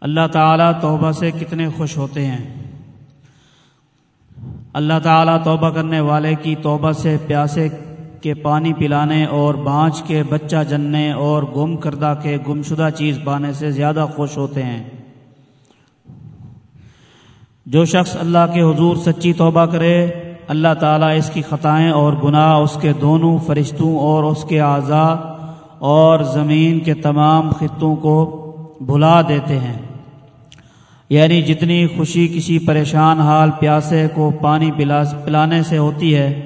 اللہ تعالیٰ توبہ سے کتنے خوش ہوتے ہیں۔ اللہ تعالیٰ توبہ کرنے والے کی توبہ سے پیاسے کے پانی پلانے اور بانچ کے بچہ جننے اور گم کردہ کے گمشدہ چیز پانے سے زیادہ خوش ہوتے ہیں۔ جو شخص اللہ کے حضور سچی توبہ کرے، اللہ تعالیٰ اس کی خطائیں اور گناہ اس کے دونوں فرشتوں اور اس کے اعضاء اور زمین کے تمام خطوں کو بھلا دیتے ہیں۔ یعنی جتنی خوشی کسی پریشان حال پیاسے کو پانی پلانے سے ہوتی ہے،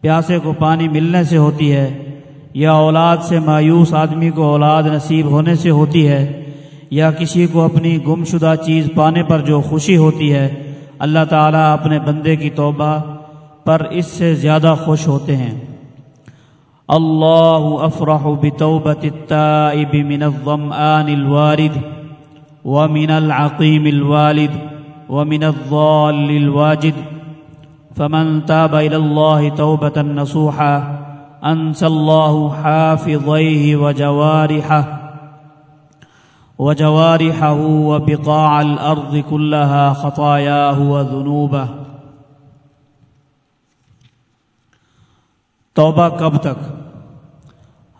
پیاسے کو پانی ملنے سے ہوتی ہے، یا اولاد سے مایوس آدمی کو اولاد نصیب ہونے سے ہوتی ہے، یا کسی کو اپنی گم شدہ چیز پانے پر جو خوشی ہوتی ہے، اللہ تعالیٰ اپنے بندے کی توبہ پر اس سے زیادہ خوش ہوتے ہیں۔ اللہ افرح بتوبت التائب من الظمآن الوارد۔ ومن العقيم الوالد ومن الضال الواجد. فمن تاب إلى الله توبة نصوحا أنسى الله حافظيه وجوارحه وجوارحه وبقاع الأرض كلها خطاياه وذنوبه. توبہ کب تک؟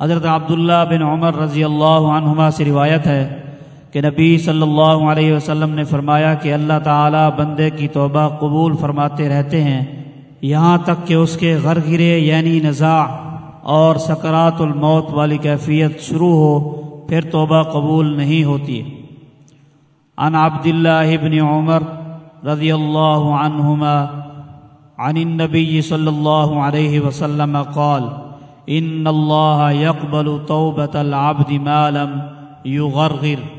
حضرت عبداللہ بن عمر رضی اللہ عنہما سے روایت ہے کہ نبی صلی اللہ علیہ وسلم نے فرمایا کہ اللہ تعالی بندے کی توبہ قبول فرماتے رہتے ہیں۔ یہاں تک کہ اس کے غر گرے یعنی نزاع اور سکرات الموت والی کیفیت شروع ہو، پھر توبہ قبول نہیں ہوتی۔ عن عبد اللہ ابن عمر رضی اللہ عنہما عن النبی صلی اللہ علیہ وسلم قال، ان اللہ يقبل توبة العبد ما لم يغرغر